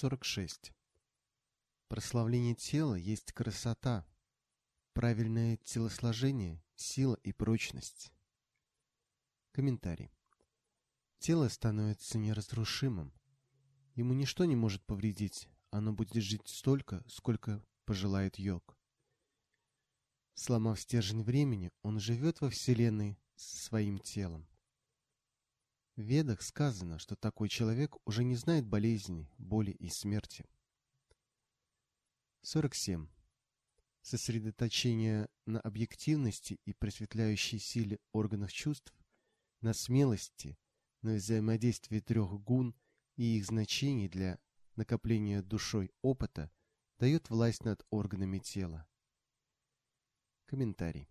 46. Прославление тела есть красота, правильное телосложение, сила и прочность. Комментарий. Тело становится неразрушимым. Ему ничто не может повредить, оно будет жить столько, сколько пожелает йог. Сломав стержень времени, он живет во Вселенной своим телом. В Ведах сказано, что такой человек уже не знает болезни, боли и смерти. 47. Сосредоточение на объективности и просветляющей силе органов чувств, на смелости, на взаимодействии трех гун и их значений для накопления душой опыта дает власть над органами тела. Комментарий.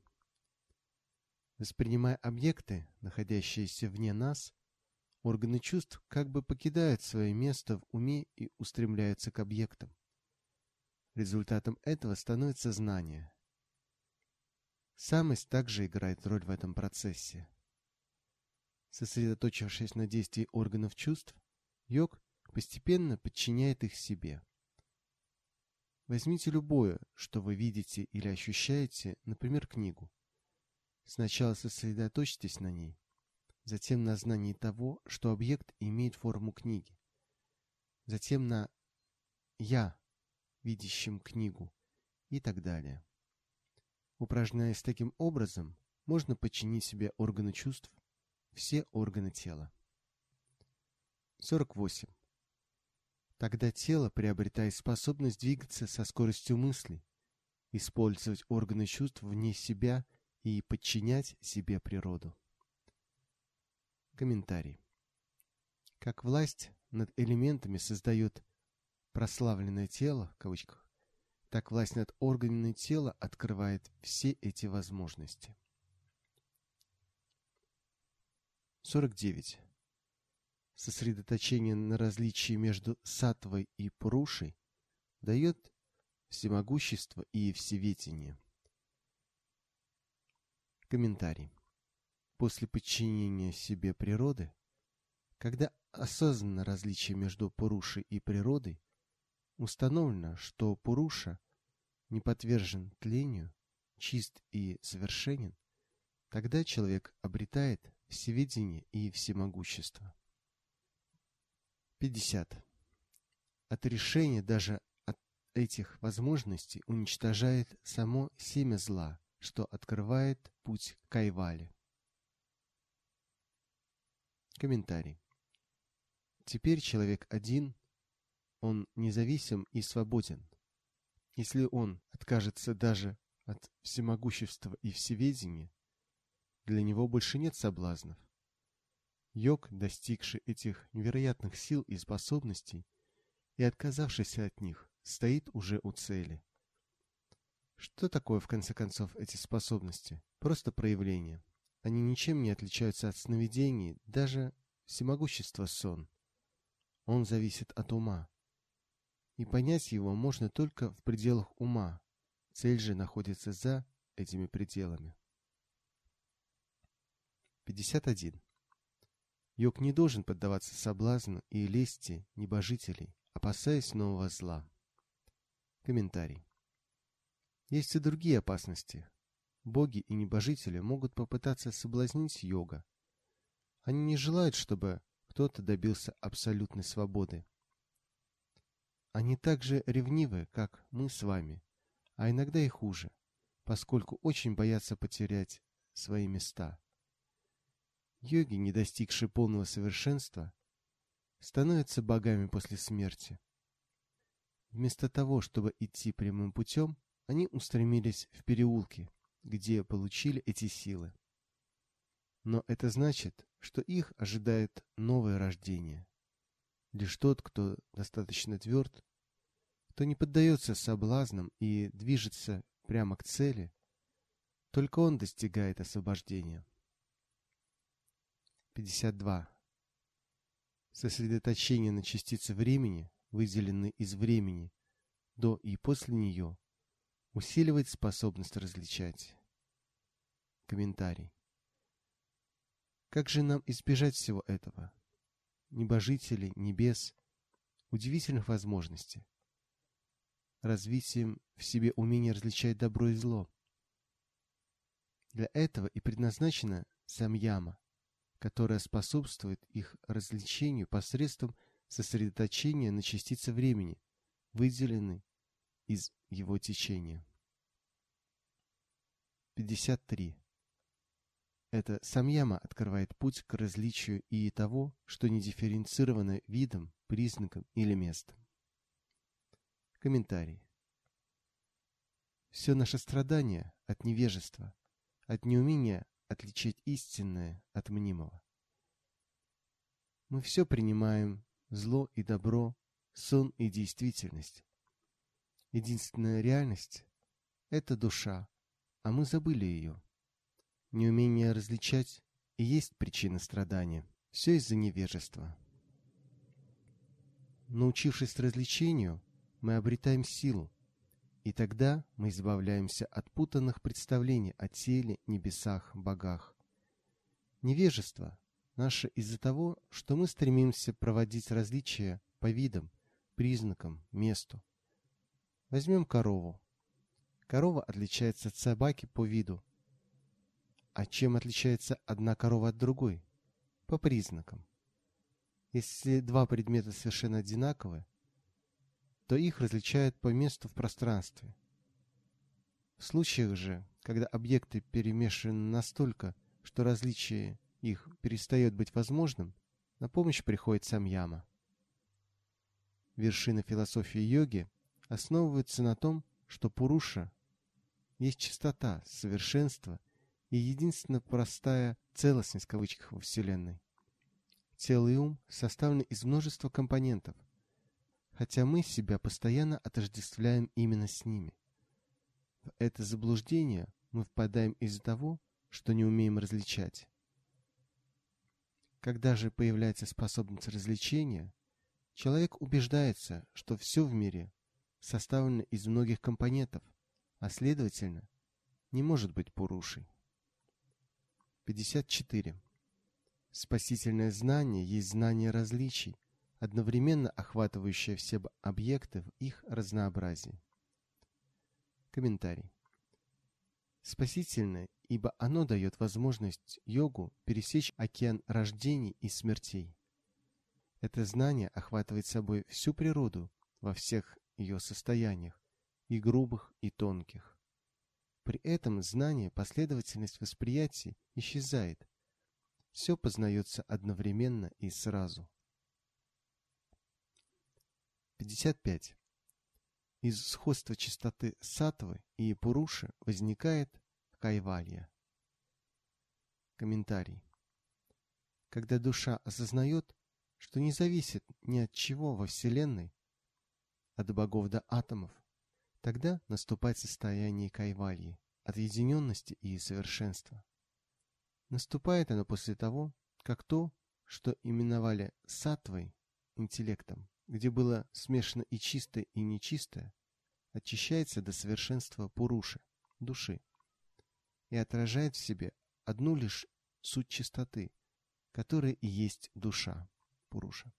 Воспринимая объекты, находящиеся вне нас, органы чувств как бы покидают свое место в уме и устремляются к объектам. Результатом этого становится знание. Самость также играет роль в этом процессе. Сосредоточившись на действии органов чувств, йог постепенно подчиняет их себе. Возьмите любое, что вы видите или ощущаете, например, книгу. Сначала сосредоточьтесь на ней, затем на знании того, что объект имеет форму книги, затем на «я», видящем книгу, и так далее. Упражняясь таким образом, можно подчинить себе органы чувств, все органы тела. 48. Тогда тело приобретает способность двигаться со скоростью мысли, использовать органы чувств вне себя и подчинять себе природу. Комментарий. Как власть над элементами создает прославленное тело, в кавычках, так власть над органами тела открывает все эти возможности. 49. Сосредоточение на различии между сатвой и пурушей дает всемогущество и всеветение. Комментарий. После подчинения себе природы, когда осознано различие между пурушей и природой, установлено, что пуруша не подвержен тлению, чист и совершенен, тогда человек обретает всеведение и всемогущество. 50. Отрешение даже от этих возможностей уничтожает само семя зла, что открывает путь к Кайвале. Комментарий. Теперь человек один, он независим и свободен. Если он откажется даже от всемогущества и всеведения, для него больше нет соблазнов. Йог, достигший этих невероятных сил и способностей и отказавшийся от них, стоит уже у цели. Что такое, в конце концов, эти способности? Просто проявление. Они ничем не отличаются от сновидений, даже всемогущества сон. Он зависит от ума. И понять его можно только в пределах ума. Цель же находится за этими пределами. 51. Йог не должен поддаваться соблазну и лести небожителей, опасаясь нового зла. Комментарий. Есть и другие опасности. Боги и небожители могут попытаться соблазнить йога. Они не желают, чтобы кто-то добился абсолютной свободы. Они так же ревнивы, как мы с вами, а иногда и хуже, поскольку очень боятся потерять свои места. Йоги, не достигшие полного совершенства, становятся богами после смерти. Вместо того, чтобы идти прямым путем, они устремились в переулки, где получили эти силы. Но это значит, что их ожидает новое рождение. Лишь тот, кто достаточно тверд, кто не поддается соблазнам и движется прямо к цели, только он достигает освобождения. 52. Сосредоточение на частице времени, выделенной из времени, до и после нее, усиливает способность различать. Комментарий. Как же нам избежать всего этого? Небожители, небес, удивительных возможностей, развитием в себе умения различать добро и зло. Для этого и предназначена самьяма, которая способствует их развлечению посредством сосредоточения на частице времени, выделенной из его течения. 53. Это самьяма открывает путь к различию и того, что не дифференцировано видом, признаком или местом. Комментарий. Все наше страдание от невежества, от неумения отличить истинное от мнимого. Мы все принимаем, зло и добро, сон и действительность. Единственная реальность – это душа, а мы забыли ее. Неумение различать и есть причина страдания. Все из-за невежества. Научившись развлечению, мы обретаем силу, и тогда мы избавляемся от путанных представлений о теле, небесах, богах. Невежество наше из-за того, что мы стремимся проводить различия по видам, признакам, месту. Возьмем корову. Корова отличается от собаки по виду. А чем отличается одна корова от другой? По признакам. Если два предмета совершенно одинаковы, то их различают по месту в пространстве. В случаях же, когда объекты перемешаны настолько, что различие их перестает быть возможным, на помощь приходит сам Яма. Вершина философии йоги основывается на том, что Пуруша есть чистота, совершенство и единственно простая целостность в кавычках во Вселенной. Тело и ум составлены из множества компонентов – хотя мы себя постоянно отождествляем именно с ними. В это заблуждение мы впадаем из-за того, что не умеем различать. Когда же появляется способность развлечения, человек убеждается, что все в мире составлено из многих компонентов, а следовательно, не может быть пурушей. 54. Спасительное знание есть знание различий, одновременно охватывающее все объекты в их разнообразии. Комментарий. Спасительное, ибо оно дает возможность йогу пересечь океан рождений и смертей. Это знание охватывает собой всю природу во всех ее состояниях, и грубых, и тонких. При этом знание, последовательность восприятия исчезает. Все познается одновременно и сразу. 55. Из сходства чистоты сатвы и пуруши возникает кайвалья. Комментарий. Когда душа осознает, что не зависит ни от чего во Вселенной, от богов до атомов, тогда наступает состояние кайвальи, отъединенности и совершенства. Наступает оно после того, как то, что именовали сатвой, интеллектом, где было смешано и чистое, и нечистое, очищается до совершенства Пуруши, души, и отражает в себе одну лишь суть чистоты, которая и есть душа, Пуруша.